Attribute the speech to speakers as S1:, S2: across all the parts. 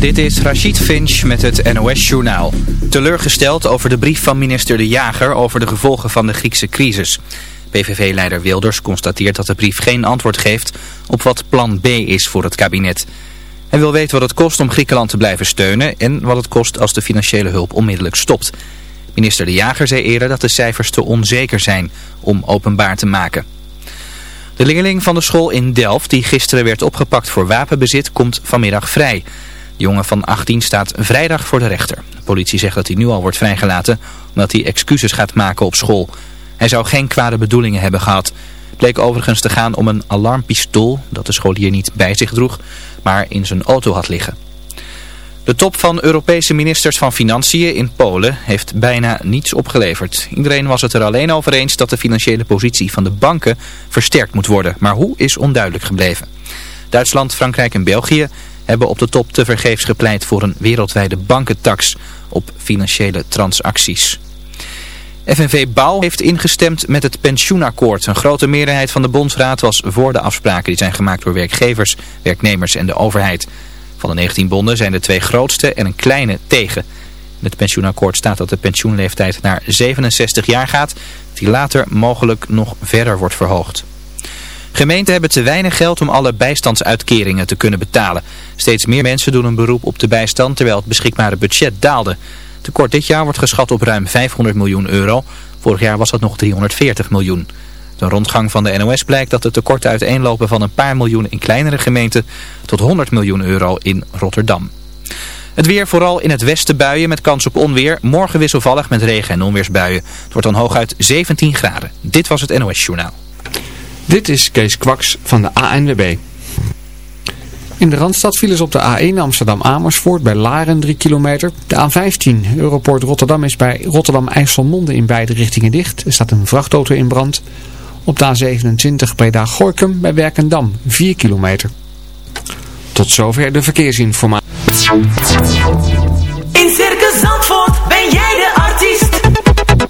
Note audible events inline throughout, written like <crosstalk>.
S1: Dit is Rachid Finch met het NOS-journaal. Teleurgesteld over de brief van minister De Jager over de gevolgen van de Griekse crisis. PVV-leider Wilders constateert dat de brief geen antwoord geeft op wat plan B is voor het kabinet. Hij wil weten wat het kost om Griekenland te blijven steunen en wat het kost als de financiële hulp onmiddellijk stopt. Minister De Jager zei eerder dat de cijfers te onzeker zijn om openbaar te maken. De leerling van de school in Delft, die gisteren werd opgepakt voor wapenbezit, komt vanmiddag vrij. Jongen van 18 staat vrijdag voor de rechter. De politie zegt dat hij nu al wordt vrijgelaten omdat hij excuses gaat maken op school. Hij zou geen kwade bedoelingen hebben gehad. Het bleek overigens te gaan om een alarmpistool dat de scholier niet bij zich droeg, maar in zijn auto had liggen. De top van Europese ministers van Financiën in Polen heeft bijna niets opgeleverd. Iedereen was het er alleen over eens dat de financiële positie van de banken versterkt moet worden. Maar hoe is onduidelijk gebleven. Duitsland, Frankrijk en België hebben op de top tevergeefs gepleit voor een wereldwijde bankentax op financiële transacties. FNV Bouw heeft ingestemd met het pensioenakkoord. Een grote meerderheid van de bondsraad was voor de afspraken die zijn gemaakt door werkgevers, werknemers en de overheid. Van de 19 bonden zijn de twee grootste en een kleine tegen. In het pensioenakkoord staat dat de pensioenleeftijd naar 67 jaar gaat, die later mogelijk nog verder wordt verhoogd. Gemeenten hebben te weinig geld om alle bijstandsuitkeringen te kunnen betalen. Steeds meer mensen doen een beroep op de bijstand terwijl het beschikbare budget daalde. Tekort dit jaar wordt geschat op ruim 500 miljoen euro. Vorig jaar was dat nog 340 miljoen. De rondgang van de NOS blijkt dat de tekorten uiteenlopen van een paar miljoen in kleinere gemeenten tot 100 miljoen euro in Rotterdam. Het weer vooral in het westen buien met kans op onweer. Morgen wisselvallig met regen- en onweersbuien. Het wordt dan hooguit 17 graden. Dit was het NOS Journaal.
S2: Dit is Kees Kwaks van de ANWB. In de Randstad ze op de A1 Amsterdam-Amersfoort bij Laren 3 kilometer. De A15 Europort Rotterdam is bij Rotterdam-IJsselmonde in beide richtingen dicht. Er staat een vrachtauto in brand. Op de A27 Breda-Gorkum bij Werkendam 4 kilometer. Tot zover de verkeersinformatie.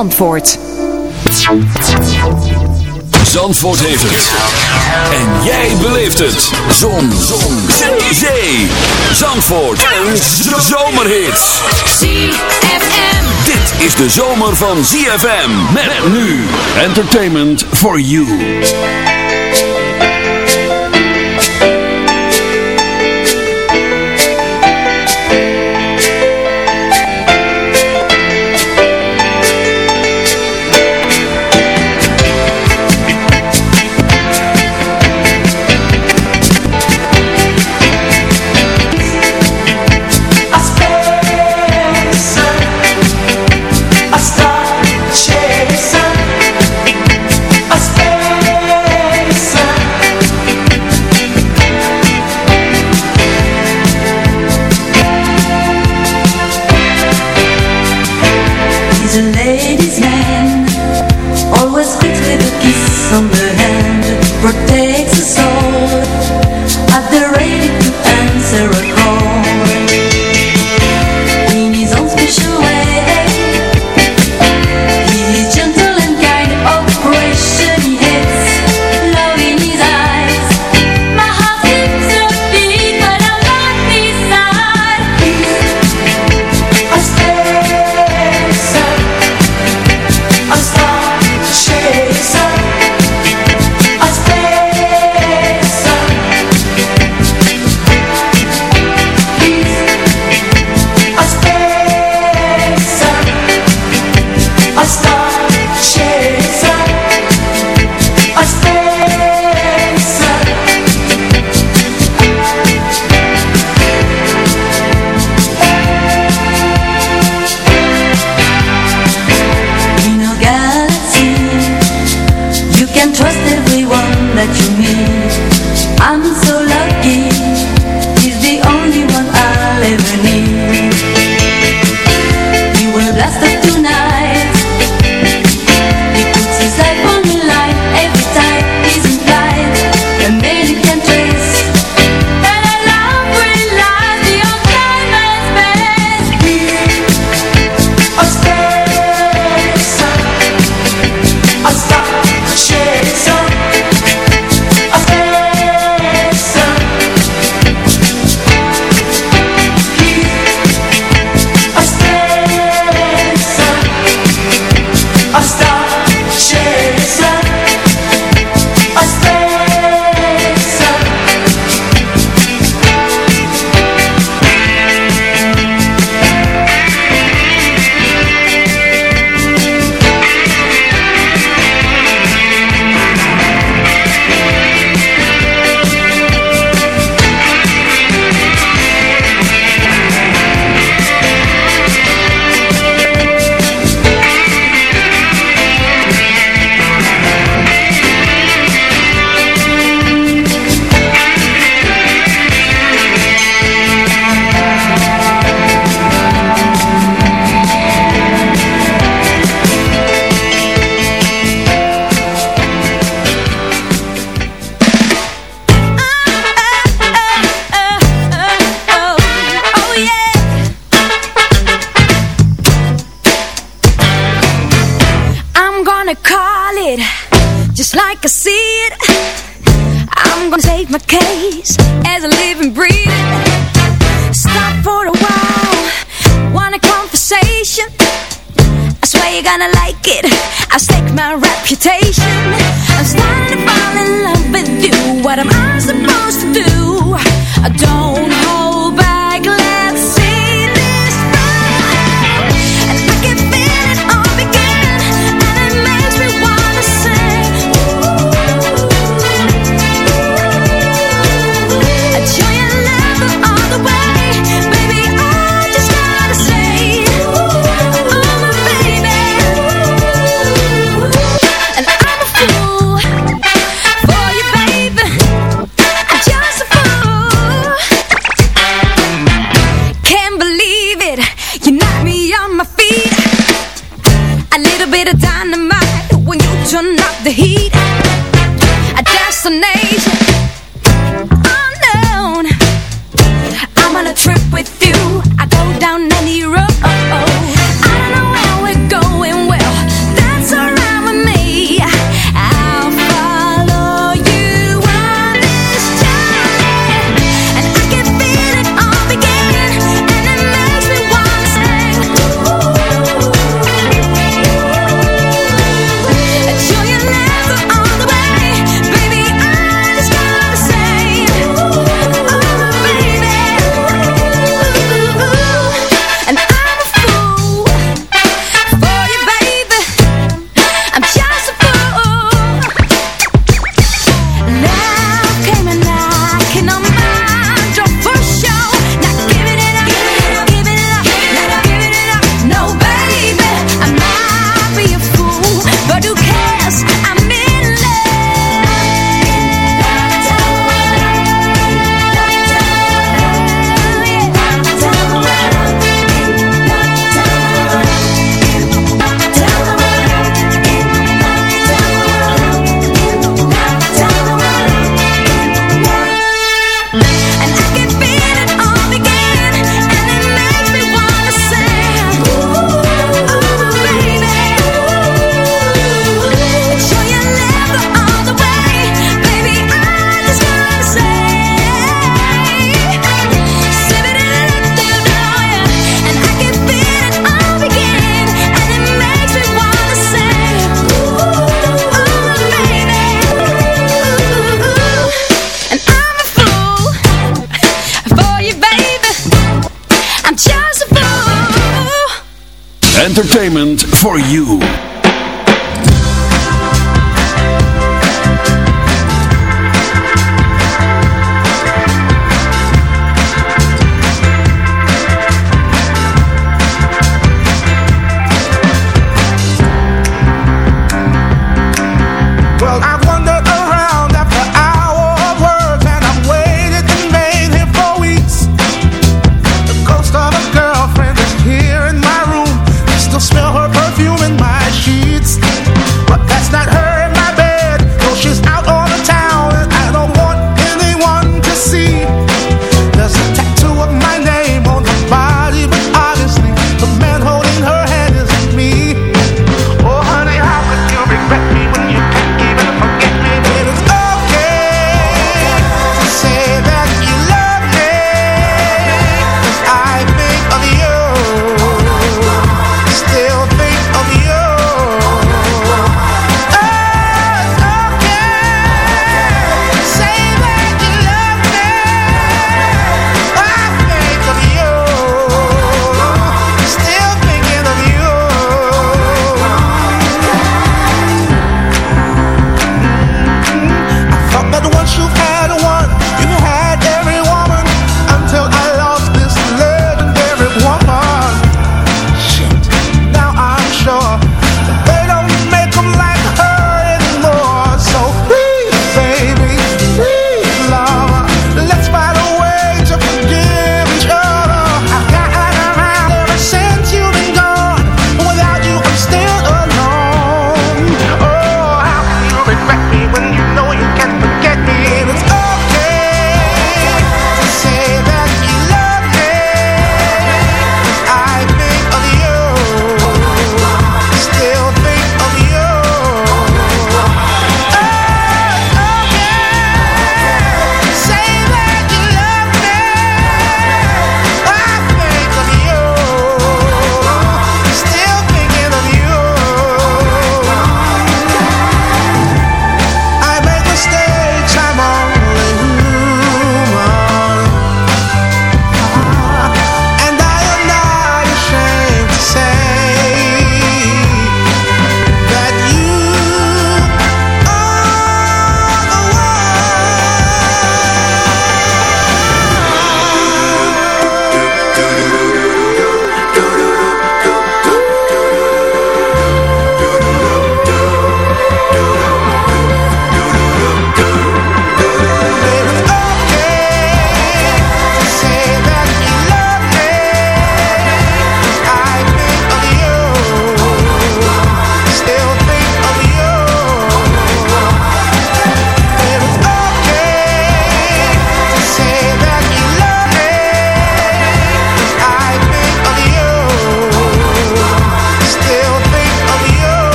S3: Zandvoort.
S4: Zandvoort heeft het. En jij beleeft het. Zon. Zon. Zee. Zee. Zandvoort. Een zomerhit.
S5: ZFM.
S4: Dit is de zomer van ZFM. Met nu. Entertainment for you.
S6: Gonna like it. I stake my reputation.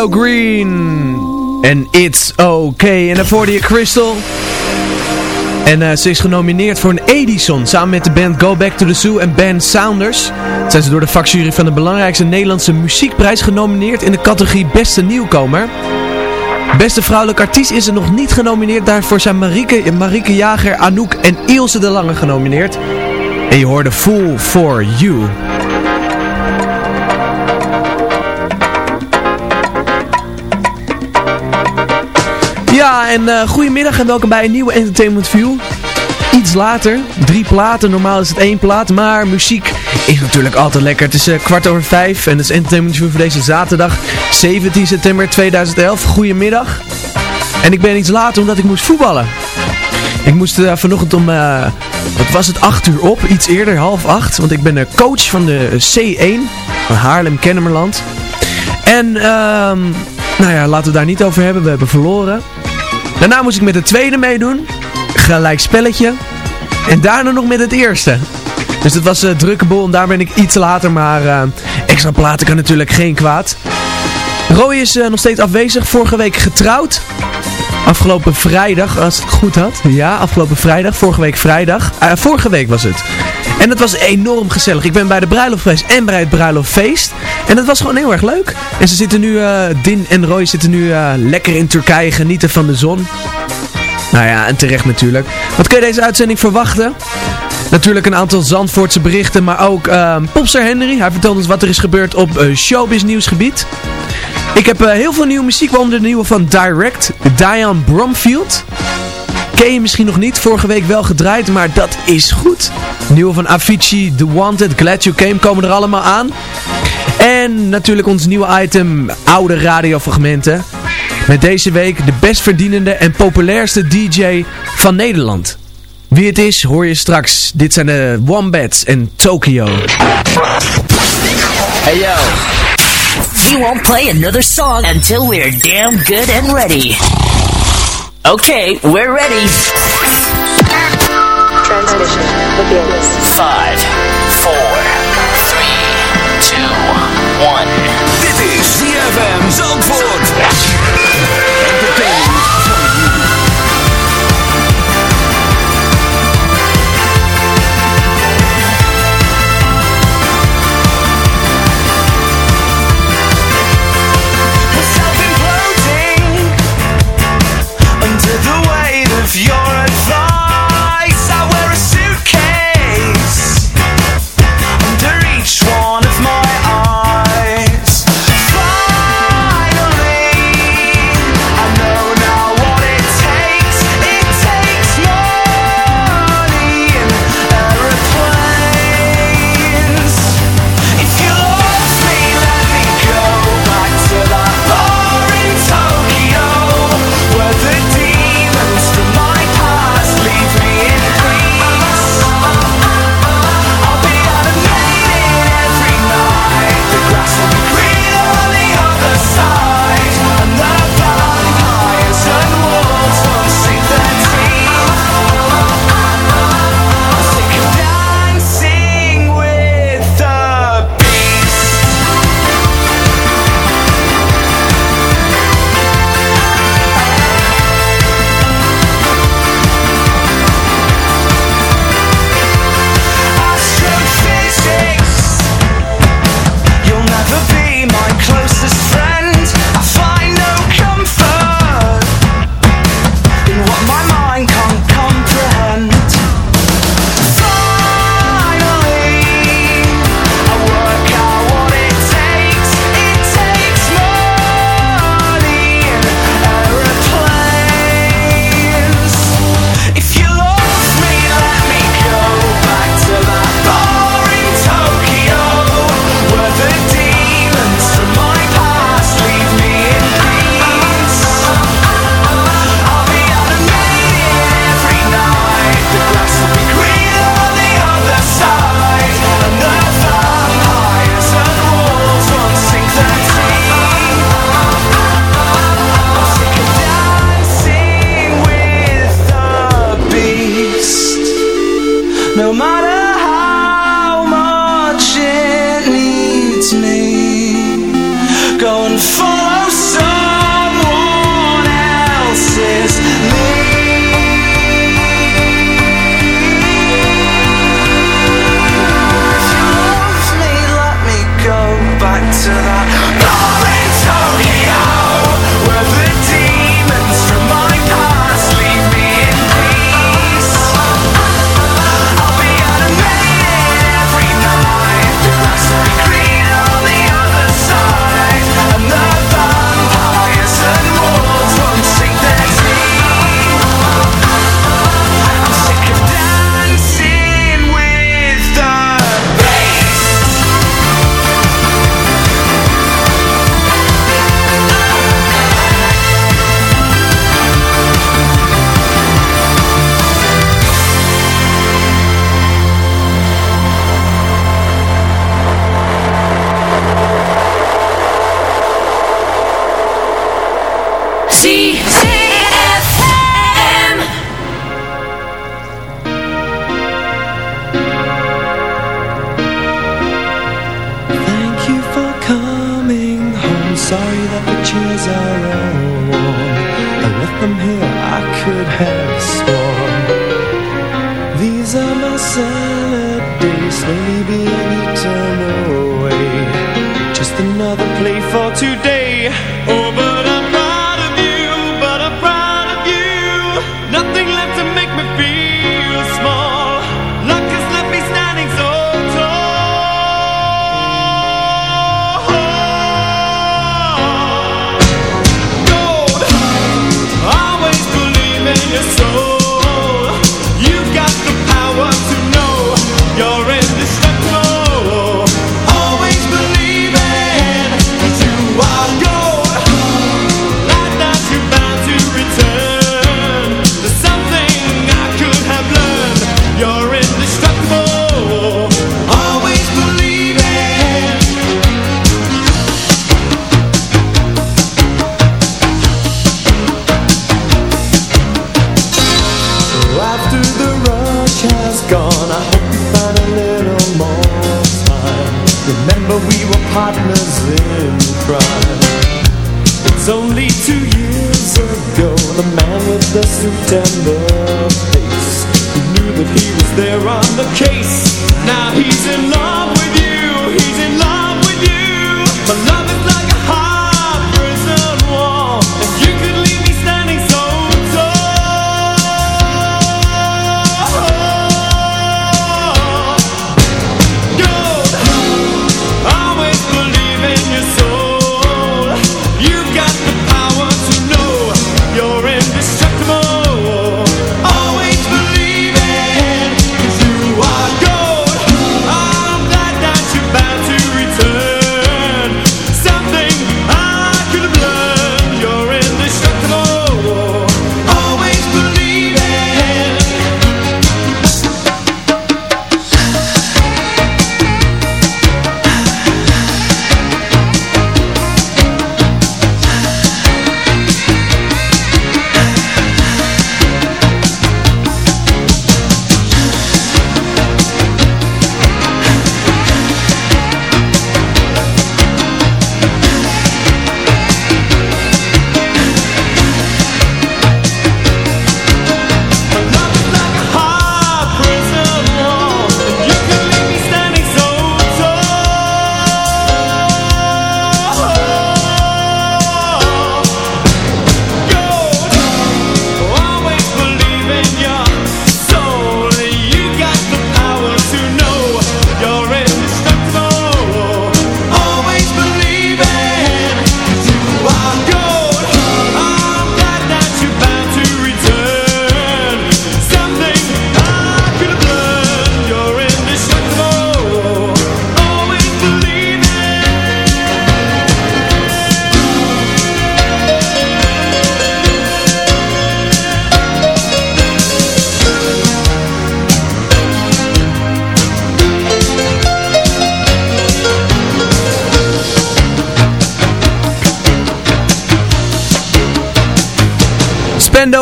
S7: CeeLo Green. En It's Okay. En daarvoor die Crystal. En uh, ze is genomineerd voor een Edison samen met de band Go Back to the Zoo en Ben Sounders. Zijn ze door de vakjury van de belangrijkste Nederlandse muziekprijs genomineerd in de categorie Beste Nieuwkomer. Beste vrouwelijke artiest is er nog niet genomineerd. Daarvoor zijn Marieke, Marieke Jager, Anouk en Ilse de Lange genomineerd. En je hoorde Full For You. En uh, goedemiddag en welkom bij een nieuwe Entertainment View. Iets later, drie platen, normaal is het één plaat, maar muziek is natuurlijk altijd lekker. Het is uh, kwart over vijf en het is Entertainment View voor deze zaterdag 17 september 2011. Goedemiddag. En ik ben iets later omdat ik moest voetballen. Ik moest uh, vanochtend om, wat was het, 8 uur op, iets eerder, half acht. Want ik ben coach van de C1 van Haarlem-Kennemerland. En, ehm, nou ja, laten we daar niet over hebben, we hebben verloren. Daarna moest ik met de tweede meedoen. Gelijk spelletje. En daarna nog met het eerste. Dus het was uh, drukke bol en daar ben ik iets later. Maar uh, extra platen kan natuurlijk geen kwaad. Roy is uh, nog steeds afwezig. Vorige week getrouwd. Afgelopen vrijdag, als ik het goed had. Ja, afgelopen vrijdag. Vorige week vrijdag. Vorige week was het. En het was enorm gezellig. Ik ben bij de bruiloft en bij het bruiloftfeest. En het was gewoon heel erg leuk. En ze zitten nu, uh, Din en Roy zitten nu uh, lekker in Turkije, genieten van de zon. Nou ja, en terecht natuurlijk. Wat kun je deze uitzending verwachten? Natuurlijk een aantal Zandvoortse berichten, maar ook uh, Popster Henry. Hij vertelt ons wat er is gebeurd op uh, showbiz nieuwsgebied. Ik heb heel veel nieuwe muziek, waaronder de nieuwe van Direct, Diane Bromfield. Ken je misschien nog niet, vorige week wel gedraaid, maar dat is goed. Nieuwe van Avicii, The Wanted, Glad You Came komen er allemaal aan. En natuurlijk ons nieuwe item, oude radiofragmenten. Met deze week de best verdienende en populairste DJ van Nederland. Wie het is, hoor je straks. Dit zijn de Wombats en Tokyo.
S8: Hey yo. We won't play another song until we're damn good and ready. Okay, we're ready.
S9: Transmission begins.
S8: Five, four, three, two, one.
S10: Dit is ZFM Zandvoort.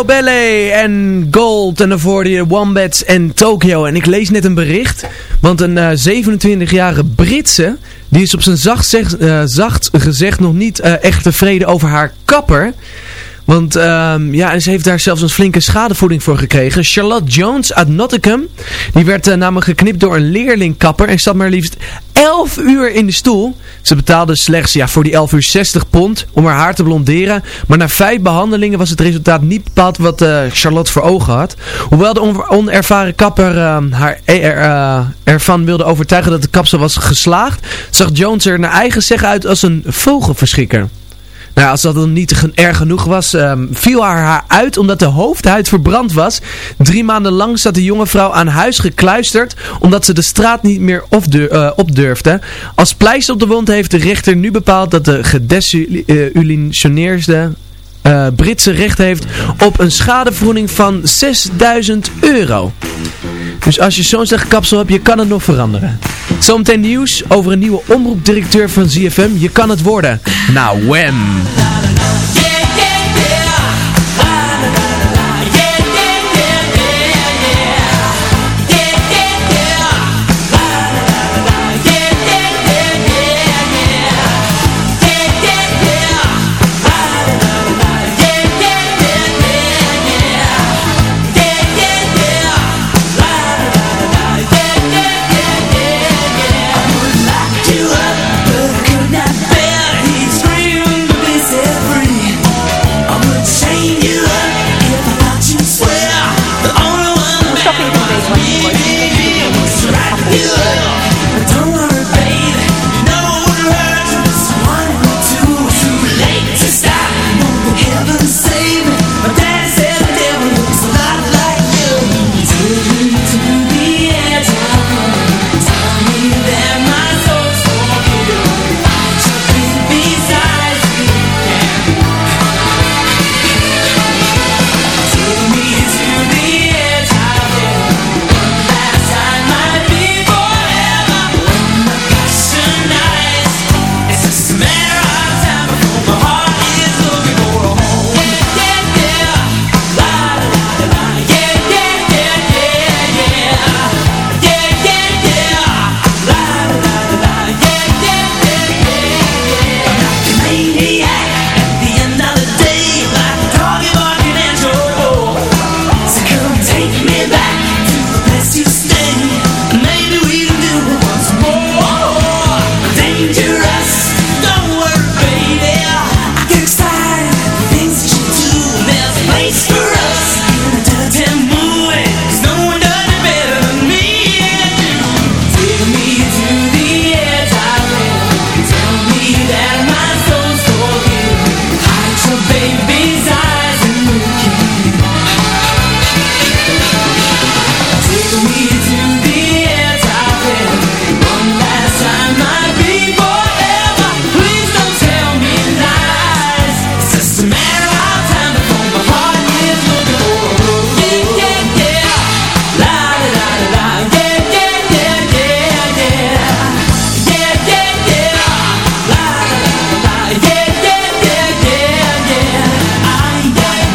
S7: Ballet en Gold en daarvoor de Wombats en Tokyo. En ik lees net een bericht, want een eh, 27-jarige Britse, die is op zijn zacht, zeg- eh, zacht gezegd nog niet eh, echt tevreden over haar kapper. Want ehm, ja, en ze heeft daar zelfs een flinke schadevoeding voor gekregen. Charlotte Jones uit Nottingham. Die werd eh, namelijk geknipt door een leerlingkapper. En zat maar liefst 11 uur in de stoel. Ze betaalde slechts ja, voor die 11 uur 60 pond om haar haar te blonderen. Maar na vijf behandelingen was het resultaat niet bepaald wat eh, Charlotte voor ogen had. Hoewel de on- onervaren kapper eh, haar er, eh, ervan wilde overtuigen dat de kapsel was geslaagd. Zag Jones er naar eigen zeggen uit als een vogelverschrikker. Nou, als dat dan niet erg genoeg was, ehm, viel haar haar uit omdat de hoofdhuid verbrand was. Drie maanden lang zat de jonge vrouw aan huis gekluisterd omdat ze de straat niet meer eh, op durfde. Als pleister op de wond heeft de rechter nu bepaald dat de gedesillusioneerde eh, Britse recht heeft op een schadevergoeding van 6000 euro. Dus als je zo'n slecht kapsel hebt, je kan het nog veranderen. Zometeen nieuws over een nieuwe omroepdirecteur van ZFM. Je kan het worden. Nou, wham!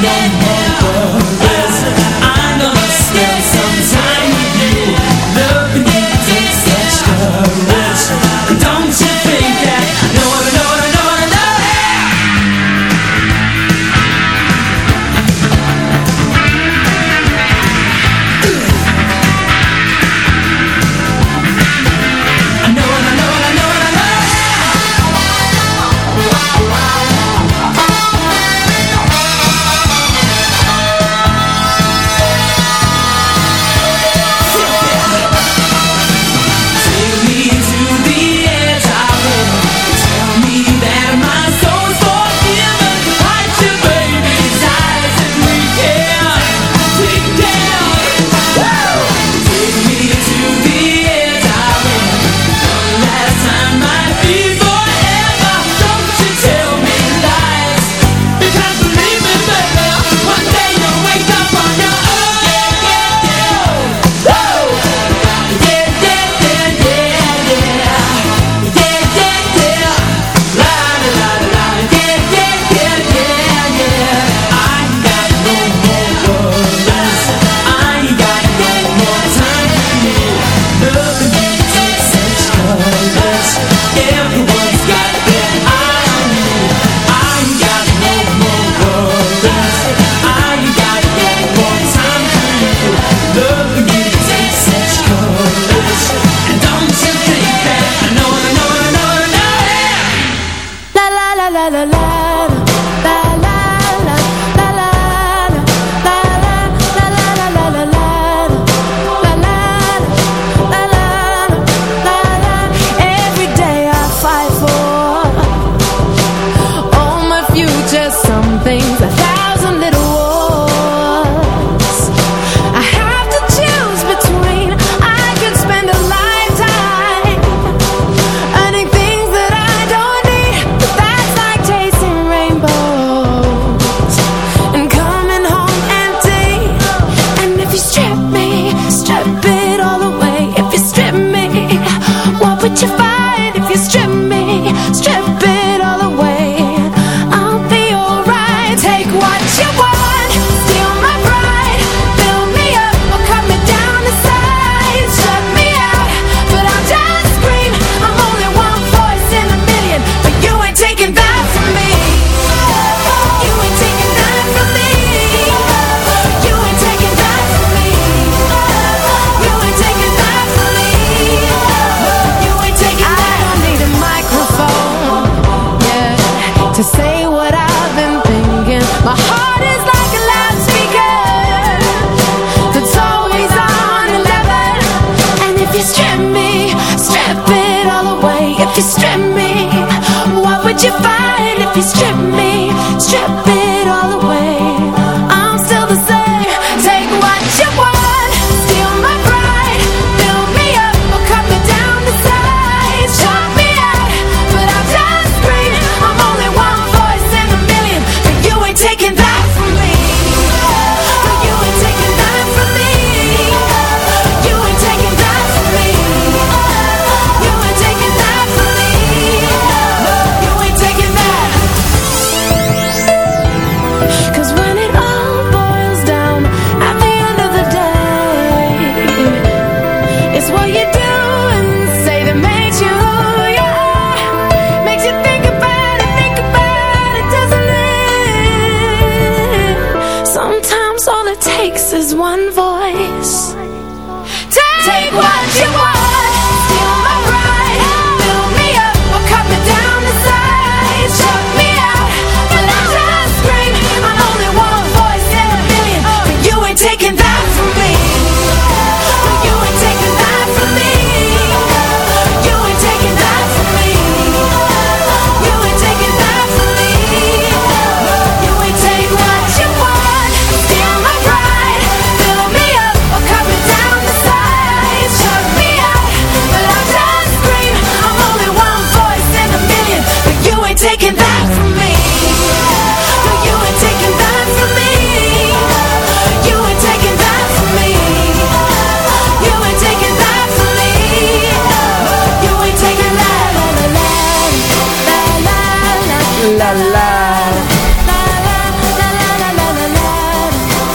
S10: no
S6: matter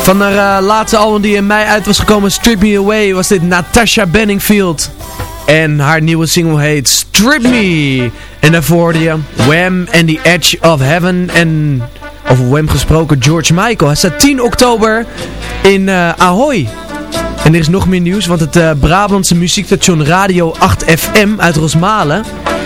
S7: Van haar eh, laatste album die in mei uit was gekomen, Strip Me Away, was dit Natasha Benningfield. En haar nieuwe single heet Strip Me. En daarvoor hoorde je Wham and the Edge of Heaven. En over Wham gesproken, George Michael. Hij staat 10 oktober in eh, Ahoy. En er is nog meer nieuws, want het eh, Brabantse muziekstation Radio 8 FM uit Rosmalen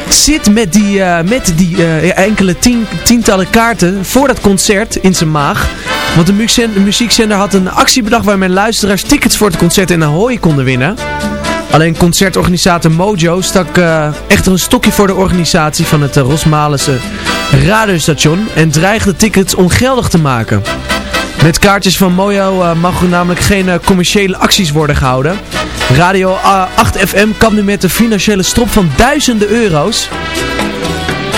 S7: zit met die, met die enkele tien, tientallen kaarten voor dat concert in zijn maag. Want de muziekzender, de muziekzender had een actie bedacht waar mijn luisteraars tickets voor het concert in Ahoy konden winnen. Alleen concertorganisator Mojo stak eh, echter een stokje voor de organisatie van het uh, Rosmalense radiostation en dreigde tickets ongeldig te maken. Met kaartjes van Mojo uh, mag er namelijk geen uh, commerciële acties worden gehouden. Radio uh, 8 FM kan nu met een financiële strop van duizenden euro's.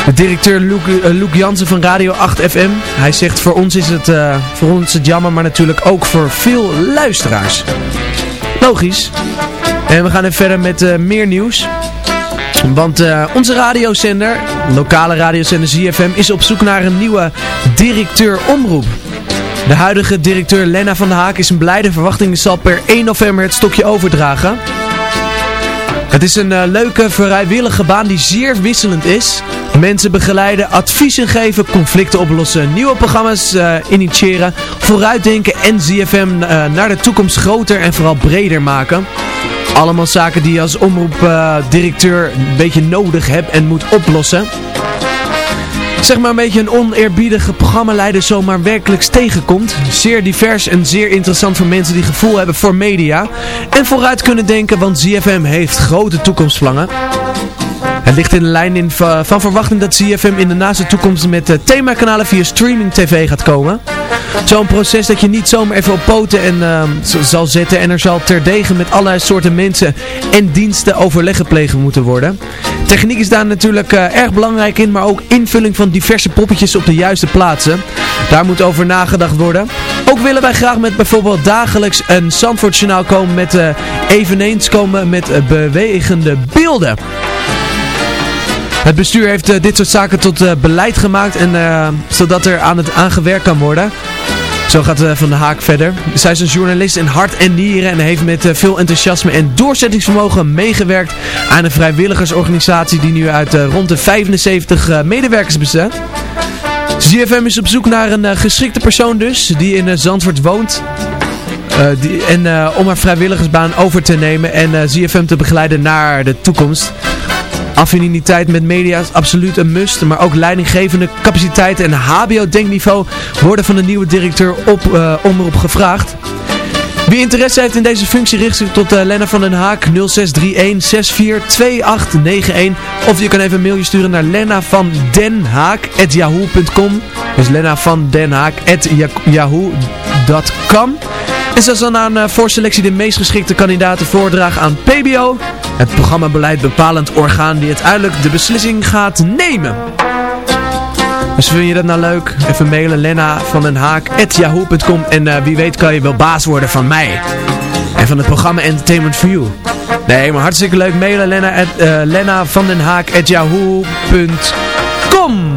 S7: De directeur Luc, Luc Jansen van Radio 8 FM. Hij zegt voor ons is het, voor ons het jammer, maar natuurlijk ook voor veel luisteraars. Logisch. En we gaan even verder met meer nieuws. Want onze radiozender, lokale radiozender ZFM, is op zoek naar een nieuwe directeur omroep. De huidige directeur Lena van der Haak is een blijde verwachting zal per 1 november het stokje overdragen. Het is een leuke vrijwillige baan die zeer wisselend is. Mensen begeleiden, adviezen geven, conflicten oplossen, nieuwe programma's uh, initiëren, vooruitdenken en ZFM uh, naar de toekomst groter en vooral breder maken. Allemaal zaken die je als omroepdirecteur een beetje nodig hebt en moet oplossen zeg maar een beetje een oneerbiedige programmaleider zomaar werkelijks tegenkomt. Zeer divers en zeer interessant voor mensen die gevoel hebben voor media. En vooruit kunnen denken, want ZFM heeft grote toekomstplannen. Het ligt in de lijn in, van verwachting dat ZFM in de naaste toekomst met uh, themakanalen via streaming tv gaat komen. Zo'n proces dat je niet zomaar even op poten en, uh, zal zetten en er zal terdege met allerlei soorten mensen en diensten overleg gepleegd moeten worden. Techniek is daar natuurlijk uh, erg belangrijk in, maar ook invulling van diverse poppetjes op de juiste plaatsen. Daar moet over nagedacht worden. Ook willen wij graag met bijvoorbeeld dagelijks een Zandvoortjournaal komen met uh, eveneens komen met bewegende beelden. Het bestuur heeft uh, dit soort zaken tot uh, beleid gemaakt en uh, zodat er aan het aangewerkt kan worden. Zo gaat Van de Haak verder. Zij is een journalist in hart en nieren en heeft met veel enthousiasme en doorzettingsvermogen meegewerkt aan een vrijwilligersorganisatie die nu uit rond de 75 medewerkers bestaat. ZFM is op zoek naar een geschikte persoon dus, die in Zandvoort woont. die, en om haar vrijwilligersbaan over te nemen en ZFM te begeleiden naar de toekomst. Affiniteit met media is absoluut een must, maar ook leidinggevende capaciteiten en hbo-denkniveau worden van de nieuwe directeur op uh, omroep gevraagd. Wie interesse heeft in deze functie richt zich tot uh, Lena van den Haak 0631 of je kan even een mailje sturen naar Lena van den. Dus Lena van den. En ze zal aan uh, voorselectie de meest geschikte kandidaten voordragen aan PBO, het programmabeleid bepalend orgaan die uiteindelijk de beslissing gaat nemen. Dus vind je dat nou leuk? Even mailen Lena van den Haak at yahoo.com en uh, wie weet kan je wel baas worden van mij. En van het programma Entertainment for You. Nee, maar hartstikke leuk mailen Lena, at, uh, Lena van den Haak at yahoo.com.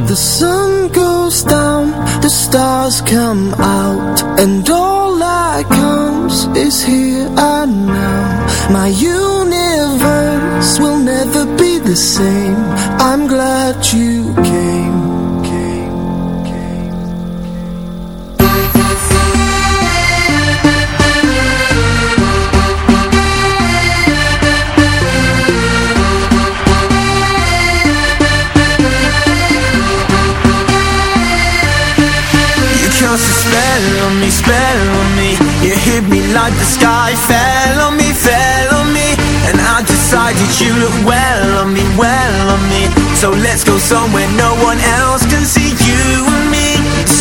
S10: The sun goes down, the stars come out and all that comes is here and now. My universe will never be the same. I'm glad you came. You cast a spell on me, spell on me You hit me like the sky fell on me, you look well on me, well on me. So let's go somewhere no one else can see you and me.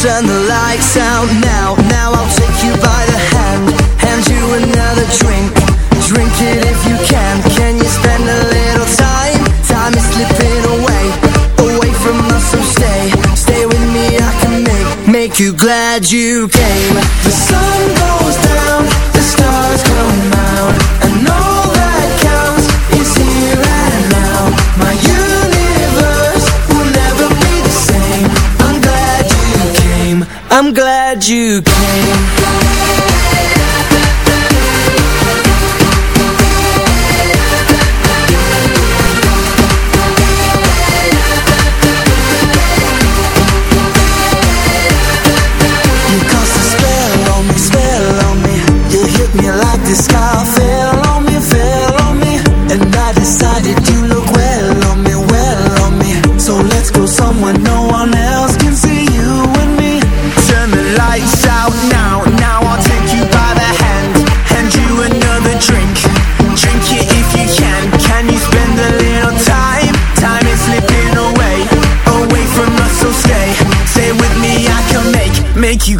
S10: Turn the lights out now, now I'll take you by the hand Hand you another drink, drink it if you can Can you spend a little time, time is slipping away Away from us so stay, stay with me I can make, make you glad you came. The sun goes down, the stars come out And all you came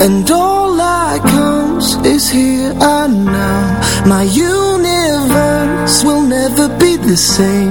S11: And all that comes is here and now. My universe will never be the same.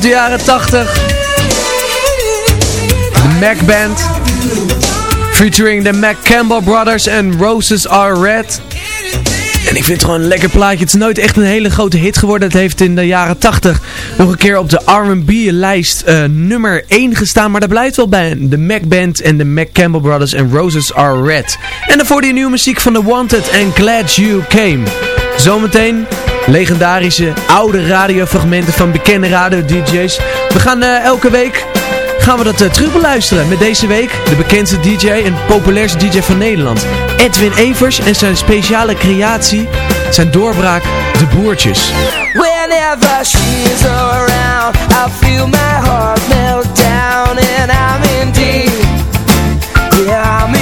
S7: De jaren 80. De Mac Band. Featuring de Mac Campbell Brothers en Roses Are Red. En ik vind het gewoon een lekker plaatje. Het is nooit echt een hele grote hit geworden. Het heeft in de jaren 80 nog een keer op de R&B lijst eh, nummer 1 gestaan. Maar daar blijft wel bij. De Mac Band en de Mac Campbell Brothers en Roses Are Red. En daarvoor die nieuwe muziek van The Wanted en Glad You Came. Zometeen legendarische oude radiofragmenten van bekende radio-dj's. We gaan eh, elke week gaan we dat uh, terug beluisteren. Met deze week de bekendste DJ en populairste DJ van Nederland. Edwin Evers en zijn speciale creatie, zijn doorbraak, De Boertjes.
S10: Whenever she's around, I feel my heart melt down and I'm in deep. Yeah,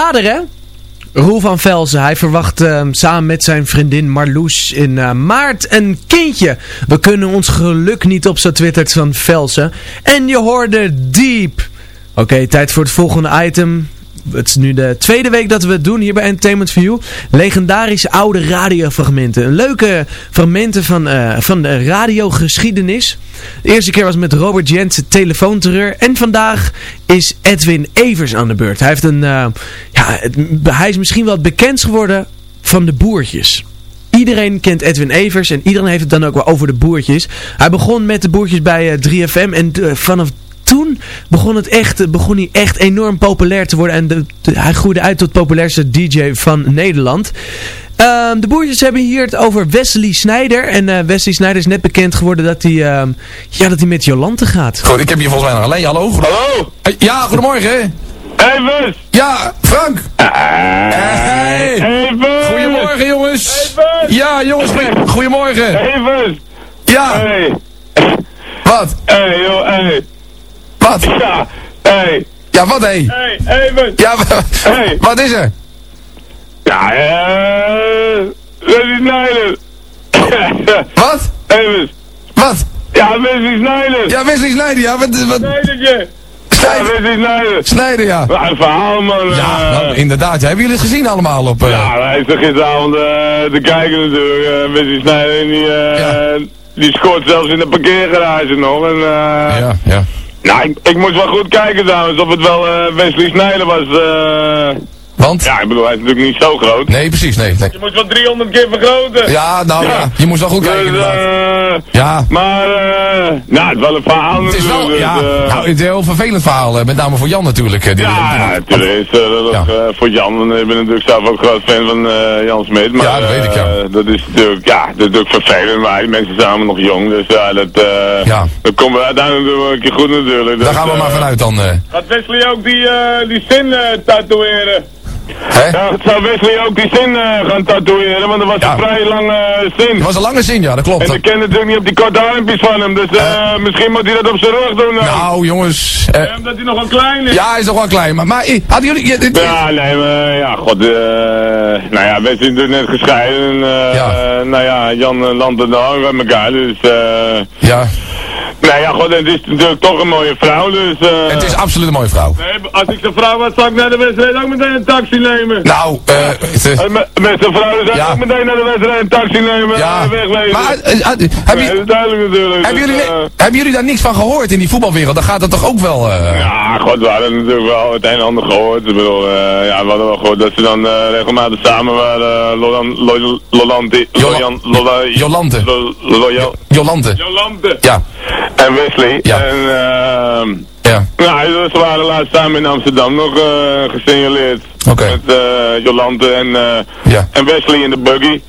S7: vader, hè? Roel van Velzen, hij verwacht ehm, samen met zijn vriendin Marloes in eh, maart een kindje. We kunnen ons geluk niet op, twittert van Velzen. En je hoorde Deep. Oké, tijd voor het volgende item. Het is nu de tweede week dat we het doen hier bij Entertainment View. Legendarische oude radiofragmenten. Leuke fragmenten van, eh, van de radiogeschiedenis. De eerste keer was met Robert Jensen telefoonterreur. En vandaag is Edwin Evers aan de beurt. Hij, heeft een, eh, ja, hij is misschien wel het bekendst geworden van de boertjes. Iedereen kent Edwin Evers en iedereen heeft het dan ook wel over de boertjes. Hij begon met de boertjes bij eh, 3FM en vanaf toen begon, het echt, eh, begon hij echt enorm populair te worden. En de, de- hij groeide uit tot populairste DJ van Nederland. Ehm, de boertjes hebben hier het over Wesley Snijder. En eh, Wesley Snijder is net bekend geworden dat hij, ehm, ja, dat hij met Jolante gaat.
S12: Goed, ik heb hier volgens mij nog alleen. Hallo?
S13: Hallo?
S12: Eh, Ja, goedemorgen.
S13: Hey, Bus!
S12: Ja, Frank. Hey. Goedemorgen, jongens.
S13: Hey!
S12: Ja, jongens, goedemorgen.
S13: Hey, Bus!
S12: Ja,
S13: Hey!
S12: wat?
S13: Hey, joh, hey!
S12: Wat?
S13: Ja! Hey!
S12: Ja, wat hé?
S13: Hey, hey, Bus!
S12: Ja,
S13: Hey! <laughs>
S12: wat is er?
S13: Ja, eh... Wesley Snyder! <laughs>
S12: Wat?
S13: Bus!
S12: Wat?
S13: Ja, Wesley Snyder!
S12: Ja, Wesley Snijder, ja. Wat, wat?
S13: Snijdertje! Ja,
S12: Snijder,
S13: Snyder!
S12: Snijder, ja.
S13: Wat een verhaal, man!
S12: Ja,
S13: eh.
S12: nou, inderdaad. ja. Hebben jullie het gezien allemaal op... eh,
S13: Ja, hij is er gisteravond eh, te kijken natuurlijk. Uh, Wesley Snyder, en die, eh,
S12: Ja.
S13: die scoort zelfs in de parkeergarage nog. En,
S12: ja, ja.
S13: Nou, ik, ik moest wel goed kijken trouwens of het wel eh, Wesley Snyder was.
S12: Want?
S13: ja, ik bedoel, hij is natuurlijk niet zo groot.
S12: Nee, precies, nee. nee.
S13: Je moet wel 300 keer vergroten.
S12: Ja, nou ja. Je moest wel goed kijken,
S13: Dus,
S12: inderdaad.
S13: eh,
S12: Ja.
S13: Maar, eh, nou, het is wel een verhaal
S12: Het is wel, ja,
S13: dus, eh,
S12: nou, het is een heel vervelend verhaal, met name voor Jan natuurlijk. die-
S13: ja,
S12: die-
S13: natuurlijk is dat voor Jan. Ik ben natuurlijk zelf ook groot fan van Jan Smit. Maar,
S12: Ja, dat weet ik, ja.
S13: dat is natuurlijk, ja, dat is natuurlijk vervelend. Maar die mensen zijn allemaal nog jong. Dus ja, dat, eh
S12: Ja.
S13: dat komt wel uiteindelijk wel een keer goed natuurlijk.
S12: Daar
S13: Dus,
S12: gaan we maar vanuit dan.
S13: Gaat Wesley ook die, die zin tatoeëren?
S12: Hè?
S13: Ja, zou Wesley ook die zin eh, gaan tatoeëren? Want dat was
S12: Ja.
S13: een vrij lange zin.
S12: Het was een lange zin, ja, dat klopt.
S13: En ik ken natuurlijk niet op die korte armpjes van hem. Dus eh, misschien moet hij dat op zijn rug doen. dan.
S12: Nou, jongens. eh,
S13: Ja, Omdat hij nog wel klein is.
S12: ja, hij is nog wel klein. Maar, maar eh, hadden jullie... ja, dit-
S13: Ja, nee, maar ja, god, eh nou ja, wij zijn natuurlijk net gescheiden. Eh, eh, nou ja, Jan landt er dan met elkaar, dus, eh
S12: ja,
S13: nou ja, god, het is natuurlijk toch een mooie vrouw, dus, eh
S12: het is absoluut een mooie vrouw.
S13: nee, als ik de vrouw was, zou ik naar de wedstrijd ook meteen een taxi nemen.
S12: Nou, eh... eh,
S13: met, met zijn vrouw zou ik
S12: Ja.
S13: ook meteen naar de wedstrijd een taxi nemen
S12: ja,
S13: en wegwezen.
S12: maar eh, eh, hebben,
S13: dat duidelijk natuurlijk.
S12: hebben,
S13: dus,
S12: jullie,
S13: eh,
S12: hebben jullie daar niks van gehoord in die voetbalwereld? Dan gaat het toch ook wel... eh,
S13: Ja, god, we hadden natuurlijk wel het een en ander gehoord. Ik bedoel, eh, ja, we hadden wel gehoord dat ze dan eh, regelmatig samen waren. Lolan, Lo- Lolante,
S12: Jolante. Jolante.
S13: Jolante.
S12: Ja,
S13: En Wesley.
S12: Ja.
S13: En, ehm
S12: ja.
S13: nou, ze waren laatst samen in Amsterdam nog eh gesignaleerd.
S12: Oké.
S13: Met eh, Jolante en, eh,
S12: Ja.
S13: en Wesley in de buggy.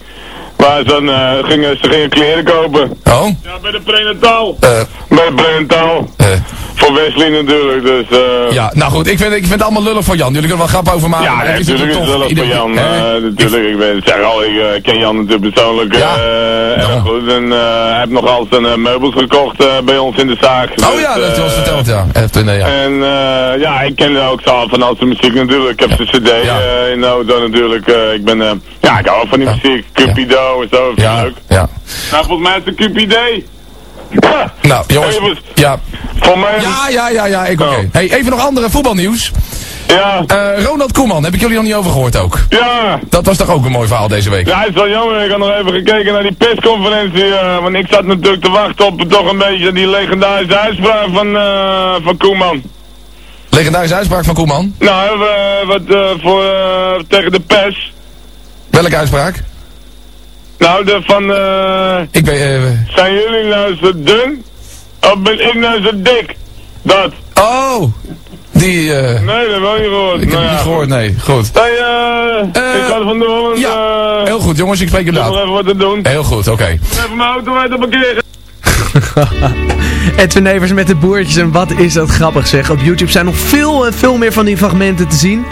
S13: Waar ze dan eh, gingen, ze gingen kleren kopen.
S12: Oh?
S13: Ja, bij de prenatal.
S12: Eh,
S13: Bij de prenatal.
S12: eh,
S13: Voor Wesley natuurlijk, dus...
S12: ja, nou goed, ik vind, ik vind het allemaal lullig voor Jan. Jullie kunnen er wel grap over maken.
S13: Ja,
S12: maar
S13: nee, natuurlijk is het
S12: ieder-
S13: voor Jan. natuurlijk, ik ben, zeg al, ik ken Jan natuurlijk persoonlijk
S12: Ja.
S13: erg goed. En hij heeft nog altijd een meubels gekocht bij ons in de zaak.
S12: Oh
S13: Dus,
S12: ja, dat
S13: eh,
S12: was verteld, ja. Even, ja.
S13: En ja, ik ken ook zo van al zijn muziek natuurlijk. Ik heb de cd in de auto natuurlijk. ik ben, ja, ik hou van die muziek. Cupido en zo, ik
S12: Ja,
S13: leuk.
S12: ja.
S13: Nou, volgens mij is het Cupid. Ja. <laughs>
S12: Nou, jongens.
S13: Hey.
S12: Ja,
S13: Voor mij...
S12: ja, ja, ja, ja ik oké.
S13: Oh.
S12: Hey, even nog andere voetbalnieuws.
S13: Ja.
S12: Eh, Ronald Koeman, heb ik jullie nog niet over gehoord ook?
S13: Ja.
S12: Dat was toch ook een mooi verhaal deze week?
S13: Ja, het is wel jammer. Ik had nog even gekeken naar die persconferentie. eh, want ik zat natuurlijk te wachten op toch een beetje die legendarische uitspraak van, eh, van Koeman.
S12: Legendarische uitspraak van Koeman.
S13: Nou, we, wat eh, voor, tegen de pers.
S12: Welke uitspraak?
S13: Nou, de van, eh,
S12: Ik ben... eh,
S13: zijn jullie nou zo dun? Of ben ik nou zo dik? Dat.
S12: oh, die... eh,
S13: Nee, dat heb ik ook niet gehoord.
S12: ik heb
S13: Nou
S12: het
S13: ja,
S12: niet gehoord, nee. Goed.
S13: Hey, eh,
S12: Eh,
S13: ik ga er vandoor, want
S12: ja, Heel goed, jongens, ik spreek
S13: ik nog
S12: later.
S13: even wat te doen.
S12: Heel goed, oké.
S13: Even mijn auto uit de parkeren. <laughs>
S7: Edwin Evers met de boertjes en wat is dat grappig zeg. Op YouTube zijn nog veel en veel meer van die fragmenten te zien.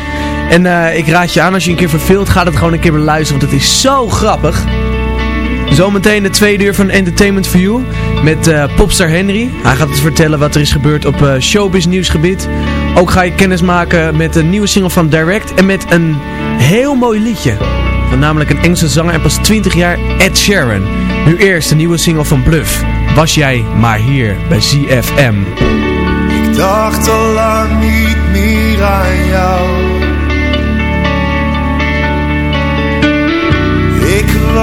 S7: En eh, ik raad je aan als je een keer verveelt, ga het gewoon een keer beluisteren, want het is zo grappig. Zometeen de tweede uur van Entertainment for You met eh, popstar Henry. Hij gaat ons vertellen wat er is gebeurd op eh, showbiz nieuwsgebied. Ook ga je kennis maken met een nieuwe single van Direct en met een heel mooi liedje. Van namelijk een Engelse zanger en pas 20 jaar Ed Sheeran. Nu eerst de nieuwe single van Bluff. Was jij maar hier bij ZFM.
S10: Ik dacht al lang niet meer aan jou.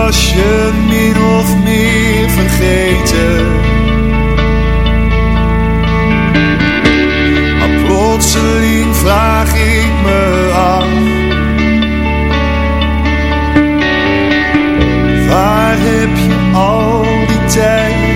S10: Was je min of meer vergeten. Maar plotseling vraag ik me af. Waar heb je al die tijd